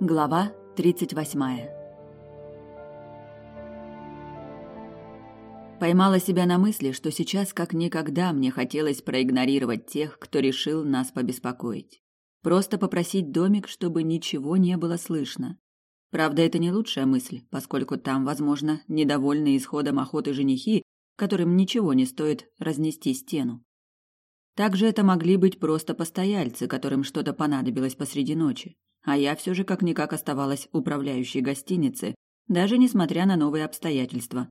Глава 38 Поймала себя на мысли, что сейчас как никогда мне хотелось проигнорировать тех, кто решил нас побеспокоить. Просто попросить домик, чтобы ничего не было слышно. Правда, это не лучшая мысль, поскольку там, возможно, недовольные исходом охоты женихи, которым ничего не стоит разнести стену. Также это могли быть просто постояльцы, которым что-то понадобилось посреди ночи. А я все же как-никак оставалась управляющей гостиницы, даже несмотря на новые обстоятельства,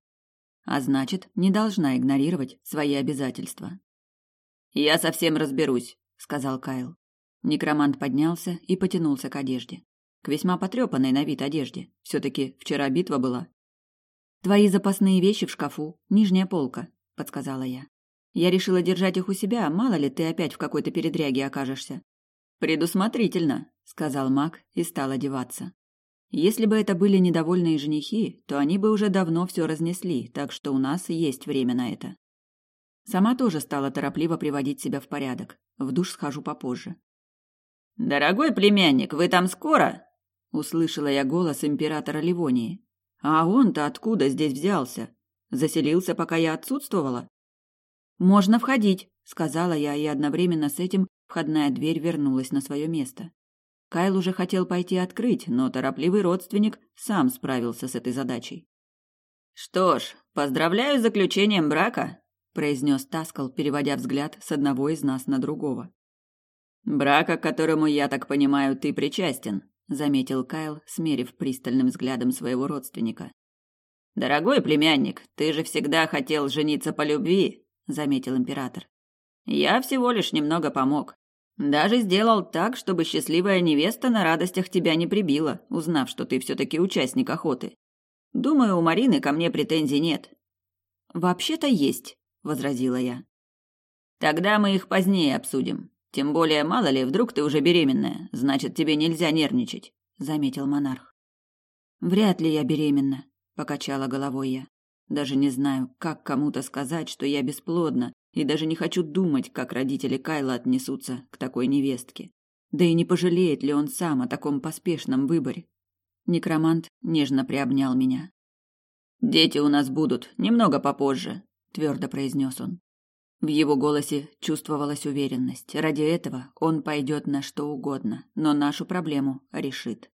а значит, не должна игнорировать свои обязательства. «Я совсем разберусь», — сказал Кайл. Некромант поднялся и потянулся к одежде. К весьма потрепанной на вид одежде. Все-таки вчера битва была. «Твои запасные вещи в шкафу, нижняя полка», — подсказала я. «Я решила держать их у себя, мало ли ты опять в какой-то передряге окажешься». «Предусмотрительно», — сказал маг и стал одеваться. Если бы это были недовольные женихи, то они бы уже давно все разнесли, так что у нас есть время на это. Сама тоже стала торопливо приводить себя в порядок. В душ схожу попозже. «Дорогой племянник, вы там скоро?» Услышала я голос императора Ливонии. «А он-то откуда здесь взялся? Заселился, пока я отсутствовала?» «Можно входить», — сказала я, и одновременно с этим входная дверь вернулась на свое место. Кайл уже хотел пойти открыть, но торопливый родственник сам справился с этой задачей. «Что ж, поздравляю с заключением брака», – произнес Таскал, переводя взгляд с одного из нас на другого. «Брака, к которому, я так понимаю, ты причастен», – заметил Кайл, смерив пристальным взглядом своего родственника. «Дорогой племянник, ты же всегда хотел жениться по любви», – заметил император. «Я всего лишь немного помог. Даже сделал так, чтобы счастливая невеста на радостях тебя не прибила, узнав, что ты все-таки участник охоты. Думаю, у Марины ко мне претензий нет. Вообще-то есть, возразила я. Тогда мы их позднее обсудим. Тем более, мало ли, вдруг ты уже беременная, значит, тебе нельзя нервничать, заметил монарх. Вряд ли я беременна, покачала головой я. Даже не знаю, как кому-то сказать, что я бесплодна, и даже не хочу думать, как родители Кайла отнесутся к такой невестке. Да и не пожалеет ли он сам о таком поспешном выборе. Некромант нежно приобнял меня. «Дети у нас будут, немного попозже», — твердо произнес он. В его голосе чувствовалась уверенность. Ради этого он пойдет на что угодно, но нашу проблему решит.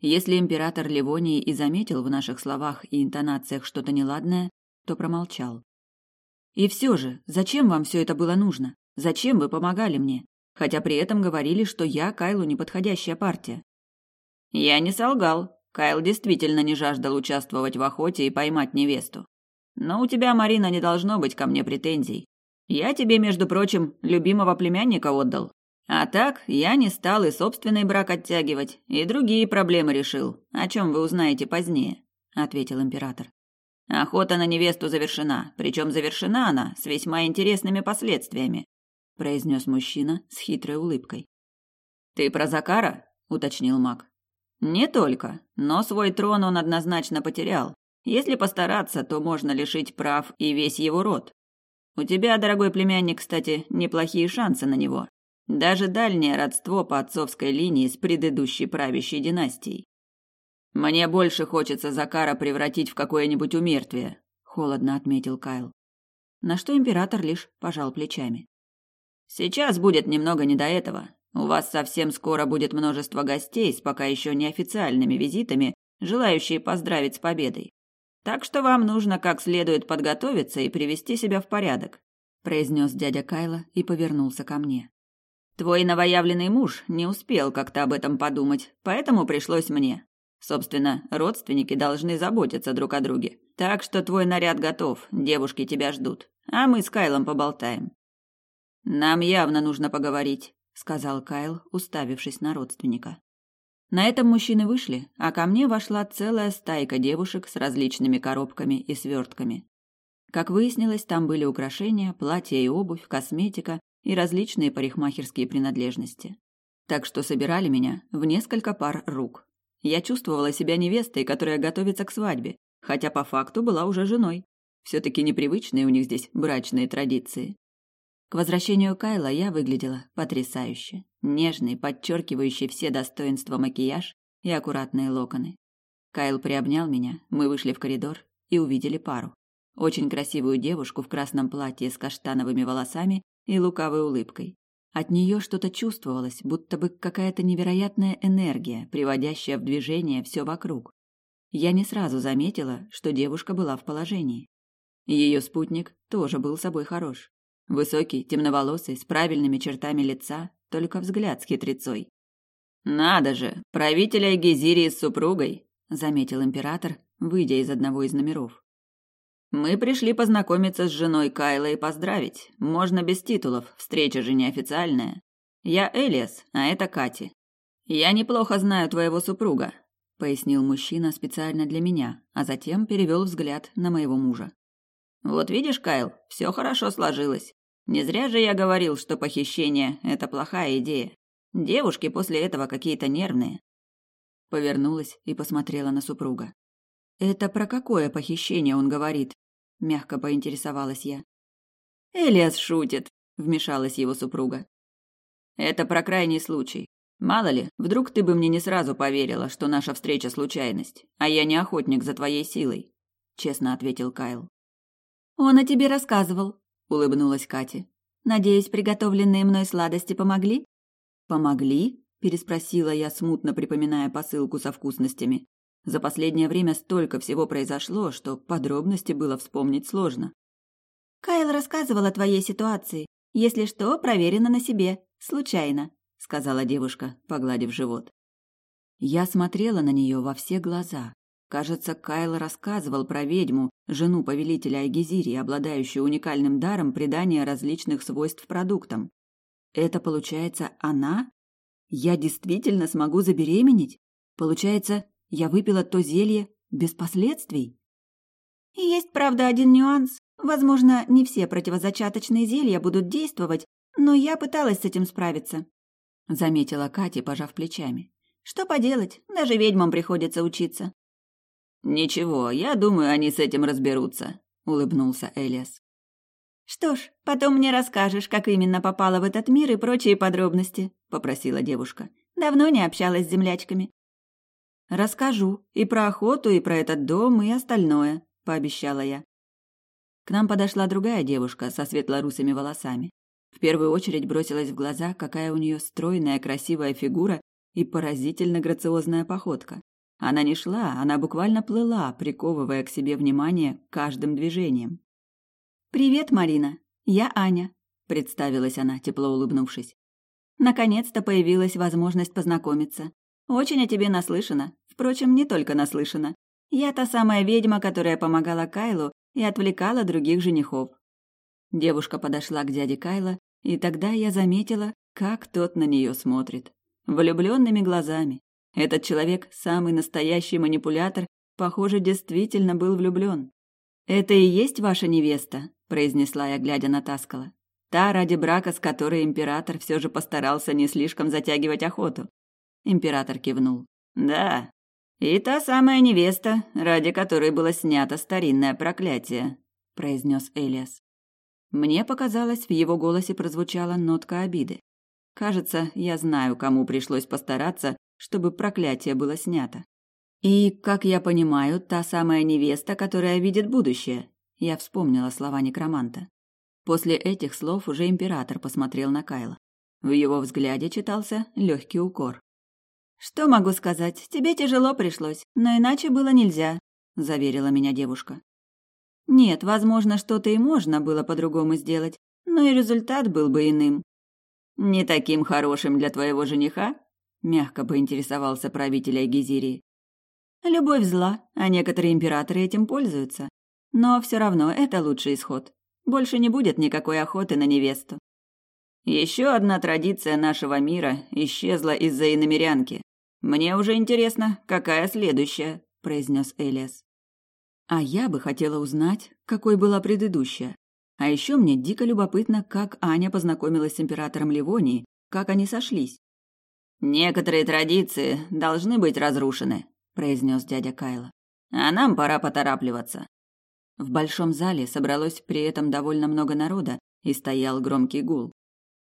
Если император Ливонии и заметил в наших словах и интонациях что-то неладное, то промолчал. И все же, зачем вам все это было нужно? Зачем вы помогали мне? Хотя при этом говорили, что я Кайлу неподходящая партия. Я не солгал. Кайл действительно не жаждал участвовать в охоте и поймать невесту. Но у тебя, Марина, не должно быть ко мне претензий. Я тебе, между прочим, любимого племянника отдал. А так, я не стал и собственный брак оттягивать, и другие проблемы решил, о чем вы узнаете позднее, ответил император. Охота на невесту завершена, причем завершена она с весьма интересными последствиями, произнес мужчина с хитрой улыбкой. Ты про Закара? уточнил маг. Не только, но свой трон он однозначно потерял. Если постараться, то можно лишить прав и весь его род. У тебя, дорогой племянник, кстати, неплохие шансы на него. Даже дальнее родство по отцовской линии с предыдущей правящей династией. Мне больше хочется Закара превратить в какое-нибудь умертвие, холодно отметил Кайл. На что император лишь пожал плечами. Сейчас будет немного не до этого. У вас совсем скоро будет множество гостей с пока еще неофициальными визитами, желающие поздравить с победой. Так что вам нужно как следует подготовиться и привести себя в порядок, произнес дядя Кайла и повернулся ко мне. Твой новоявленный муж не успел как-то об этом подумать, поэтому пришлось мне. Собственно, родственники должны заботиться друг о друге. Так что твой наряд готов, девушки тебя ждут, а мы с Кайлом поболтаем. Нам явно нужно поговорить, сказал Кайл, уставившись на родственника. На этом мужчины вышли, а ко мне вошла целая стайка девушек с различными коробками и свертками. Как выяснилось, там были украшения, платья и обувь, косметика и различные парикмахерские принадлежности. Так что собирали меня в несколько пар рук. Я чувствовала себя невестой, которая готовится к свадьбе, хотя по факту была уже женой. Все-таки непривычные у них здесь брачные традиции. К возвращению Кайла я выглядела потрясающе. Нежный, подчеркивающий все достоинства макияж и аккуратные локоны. Кайл приобнял меня, мы вышли в коридор и увидели пару. Очень красивую девушку в красном платье с каштановыми волосами и лукавой улыбкой. От нее что-то чувствовалось, будто бы какая-то невероятная энергия, приводящая в движение все вокруг. Я не сразу заметила, что девушка была в положении. Ее спутник тоже был собой хорош. Высокий, темноволосый, с правильными чертами лица, только взгляд с хитрецой. «Надо же, правителя Гезирии с супругой», — заметил император, выйдя из одного из номеров. Мы пришли познакомиться с женой Кайла и поздравить. Можно без титулов, встреча же неофициальная. Я Элиас, а это Кати. Я неплохо знаю твоего супруга, пояснил мужчина специально для меня, а затем перевел взгляд на моего мужа. Вот видишь, Кайл, все хорошо сложилось. Не зря же я говорил, что похищение это плохая идея. Девушки после этого какие-то нервные. Повернулась и посмотрела на супруга. Это про какое похищение он говорит? Мягко поинтересовалась я. Элиас шутит, вмешалась его супруга. Это про крайний случай. Мало ли, вдруг ты бы мне не сразу поверила, что наша встреча случайность, а я не охотник за твоей силой, честно ответил Кайл. Он о тебе рассказывал, улыбнулась Катя. Надеюсь, приготовленные мной сладости помогли? Помогли? переспросила я, смутно припоминая посылку со вкусностями. За последнее время столько всего произошло, что подробности было вспомнить сложно. Кайл рассказывал о твоей ситуации. Если что, проверено на себе. Случайно, сказала девушка, погладив живот. Я смотрела на нее во все глаза. Кажется, Кайл рассказывал про ведьму, жену повелителя Айгизири, обладающую уникальным даром придания различных свойств продуктам. Это получается она? Я действительно смогу забеременеть? Получается, я выпила то зелье без последствий? Есть, правда, один нюанс. Возможно, не все противозачаточные зелья будут действовать, но я пыталась с этим справиться. Заметила Катя, пожав плечами. Что поделать, даже ведьмам приходится учиться. Ничего, я думаю, они с этим разберутся, улыбнулся Элиас. Что ж, потом мне расскажешь, как именно попала в этот мир и прочие подробности, попросила девушка. Давно не общалась с землячками. Расскажу и про охоту, и про этот дом, и остальное, пообещала я. К нам подошла другая девушка со светло-русыми волосами. В первую очередь бросилась в глаза, какая у нее стройная, красивая фигура и поразительно грациозная походка. Она не шла, она буквально плыла, приковывая к себе внимание каждым движением. «Привет, Марина. Я Аня», — представилась она, тепло улыбнувшись. «Наконец-то появилась возможность познакомиться. Очень о тебе наслышана. Впрочем, не только наслышана. Я та самая ведьма, которая помогала Кайлу и отвлекала других женихов. Девушка подошла к дяде Кайла, и тогда я заметила, как тот на нее смотрит. Влюбленными глазами. Этот человек, самый настоящий манипулятор, похоже, действительно был влюблен. «Это и есть ваша невеста?» – произнесла я, глядя на Таскала. «Та, ради брака, с которой император все же постарался не слишком затягивать охоту. Император кивнул. Да. И та самая невеста, ради которой было снято старинное проклятие, произнес Элиас. Мне показалось, в его голосе прозвучала нотка обиды. Кажется, я знаю, кому пришлось постараться, чтобы проклятие было снято. И, как я понимаю, та самая невеста, которая видит будущее. Я вспомнила слова некроманта. После этих слов уже император посмотрел на Кайла. В его взгляде читался легкий укор. Что могу сказать? Тебе тяжело пришлось, но иначе было нельзя, заверила меня девушка. Нет, возможно, что-то и можно было по-другому сделать, но и результат был бы иным. Не таким хорошим для твоего жениха? мягко поинтересовался правитель Айгизирии. Любовь зла, а некоторые императоры этим пользуются. Но все равно это лучший исход. Больше не будет никакой охоты на невесту. Еще одна традиция нашего мира исчезла из-за иномерянки. Мне уже интересно, какая следующая, произнес Элиас. А я бы хотела узнать, какой была предыдущая. А еще мне дико любопытно, как Аня познакомилась с императором Ливонии, как они сошлись. Некоторые традиции должны быть разрушены, произнес дядя Кайла. А нам пора поторапливаться. В большом зале собралось при этом довольно много народа, и стоял громкий гул.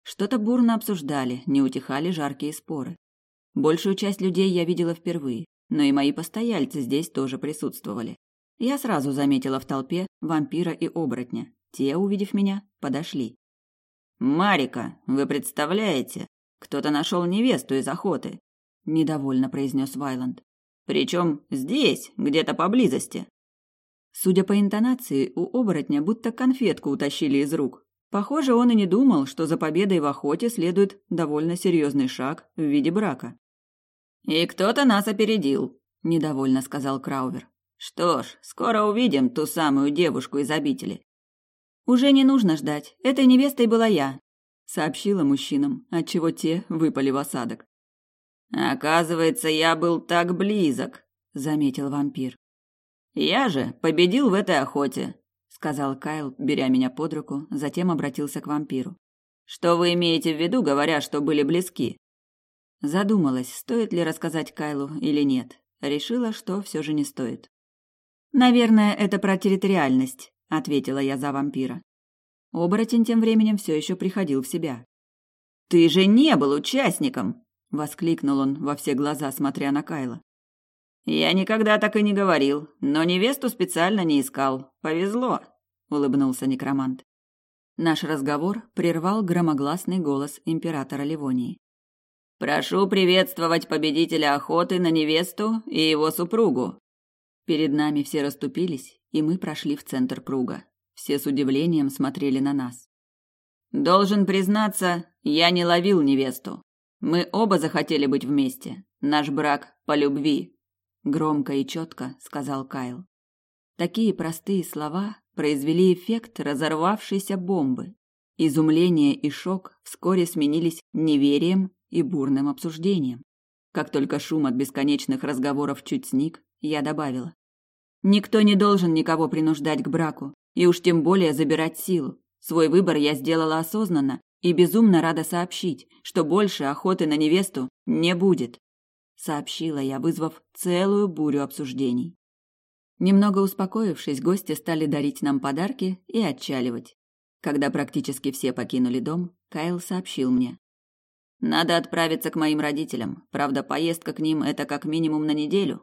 Что-то бурно обсуждали, не утихали жаркие споры. Большую часть людей я видела впервые, но и мои постояльцы здесь тоже присутствовали. Я сразу заметила в толпе вампира и оборотня. Те, увидев меня, подошли. «Марика, вы представляете? Кто-то нашел невесту из охоты», – недовольно произнес Вайланд. «Причем здесь, где-то поблизости». Судя по интонации, у оборотня будто конфетку утащили из рук. Похоже, он и не думал, что за победой в охоте следует довольно серьезный шаг в виде брака. «И кто-то нас опередил», – недовольно сказал Краувер. «Что ж, скоро увидим ту самую девушку из обители». «Уже не нужно ждать. Этой невестой была я», – сообщила мужчинам, отчего те выпали в осадок. «Оказывается, я был так близок», – заметил вампир. «Я же победил в этой охоте», – сказал Кайл, беря меня под руку, затем обратился к вампиру. «Что вы имеете в виду, говоря, что были близки?» Задумалась, стоит ли рассказать Кайлу или нет. Решила, что все же не стоит. «Наверное, это про территориальность», — ответила я за вампира. Оборотень тем временем все еще приходил в себя. «Ты же не был участником!» — воскликнул он во все глаза, смотря на Кайла. «Я никогда так и не говорил, но невесту специально не искал. Повезло», — улыбнулся некромант. Наш разговор прервал громогласный голос императора Ливонии. Прошу приветствовать победителя охоты на невесту и его супругу. Перед нами все расступились, и мы прошли в центр круга. Все с удивлением смотрели на нас. Должен признаться, я не ловил невесту. Мы оба захотели быть вместе. Наш брак по любви, громко и четко сказал Кайл. Такие простые слова произвели эффект разорвавшейся бомбы. Изумление и шок вскоре сменились неверием и бурным обсуждением. Как только шум от бесконечных разговоров чуть сник, я добавила. Никто не должен никого принуждать к браку, и уж тем более забирать силу. Свой выбор я сделала осознанно и безумно рада сообщить, что больше охоты на невесту не будет. Сообщила я, вызвав целую бурю обсуждений. Немного успокоившись, гости стали дарить нам подарки и отчаливать. Когда практически все покинули дом, Кайл сообщил мне. Надо отправиться к моим родителям. Правда, поездка к ним это как минимум на неделю.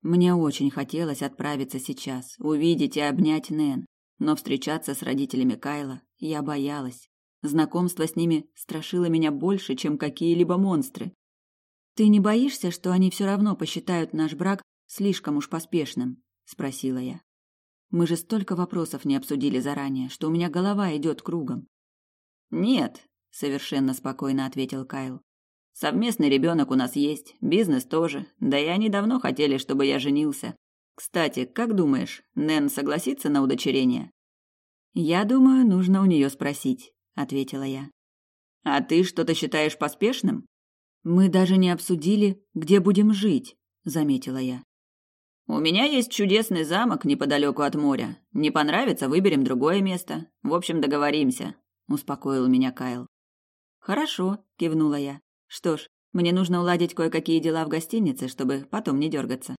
Мне очень хотелось отправиться сейчас, увидеть и обнять Нэн, но встречаться с родителями Кайла я боялась. Знакомство с ними страшило меня больше, чем какие-либо монстры. Ты не боишься, что они все равно посчитают наш брак слишком уж поспешным? спросила я. Мы же столько вопросов не обсудили заранее, что у меня голова идет кругом. Нет, совершенно спокойно ответил Кайл. Совместный ребенок у нас есть, бизнес тоже, да и они давно хотели, чтобы я женился. Кстати, как думаешь, Нэн согласится на удочерение? Я думаю, нужно у нее спросить, ответила я. А ты что-то считаешь поспешным? Мы даже не обсудили, где будем жить, заметила я. У меня есть чудесный замок неподалеку от моря. Не понравится, выберем другое место. В общем, договоримся, успокоил меня Кайл. Хорошо, кивнула я. Что ж, мне нужно уладить кое-какие дела в гостинице, чтобы потом не дергаться.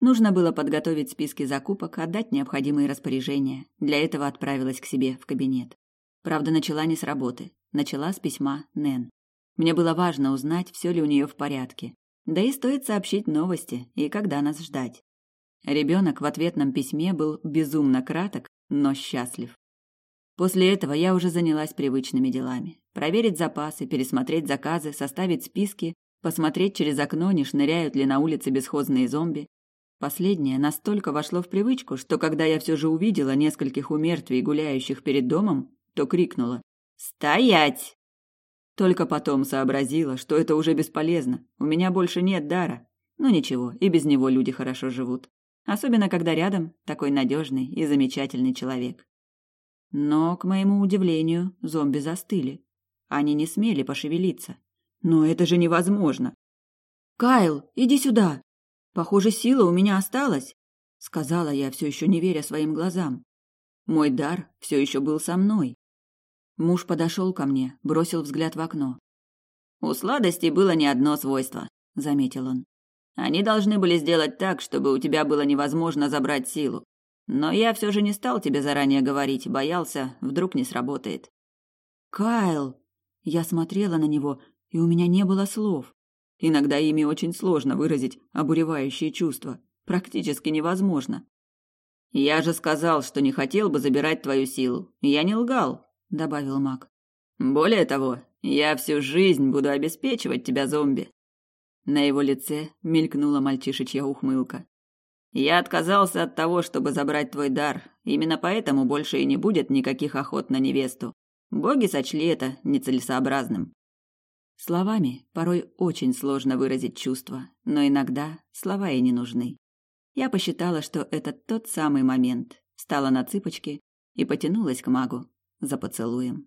Нужно было подготовить списки закупок, отдать необходимые распоряжения. Для этого отправилась к себе в кабинет. Правда, начала не с работы. Начала с письма Нэн. Мне было важно узнать, все ли у нее в порядке. Да и стоит сообщить новости и когда нас ждать. Ребенок в ответном письме был безумно краток, но счастлив. После этого я уже занялась привычными делами. Проверить запасы, пересмотреть заказы, составить списки, посмотреть через окно, не шныряют ли на улице бесхозные зомби. Последнее настолько вошло в привычку, что когда я все же увидела нескольких умертвий, гуляющих перед домом, то крикнула «Стоять!». Только потом сообразила, что это уже бесполезно, у меня больше нет дара. Но ничего, и без него люди хорошо живут. Особенно, когда рядом такой надежный и замечательный человек. Но, к моему удивлению, зомби застыли. Они не смели пошевелиться. Но это же невозможно. «Кайл, иди сюда! Похоже, сила у меня осталась», — сказала я, все еще не веря своим глазам. Мой дар все еще был со мной. Муж подошел ко мне, бросил взгляд в окно. «У сладостей было не одно свойство», — заметил он. «Они должны были сделать так, чтобы у тебя было невозможно забрать силу. Но я все же не стал тебе заранее говорить, боялся, вдруг не сработает. Кайл, я смотрела на него, и у меня не было слов. Иногда ими очень сложно выразить обуревающие чувства. Практически невозможно. «Я же сказал, что не хотел бы забирать твою силу. Я не лгал», — добавил маг. «Более того, я всю жизнь буду обеспечивать тебя, зомби». На его лице мелькнула мальчишечья ухмылка. «Я отказался от того, чтобы забрать твой дар. Именно поэтому больше и не будет никаких охот на невесту. Боги сочли это нецелесообразным. Словами порой очень сложно выразить чувства, но иногда слова и не нужны. Я посчитала, что это тот самый момент, встала на цыпочки и потянулась к магу за поцелуем.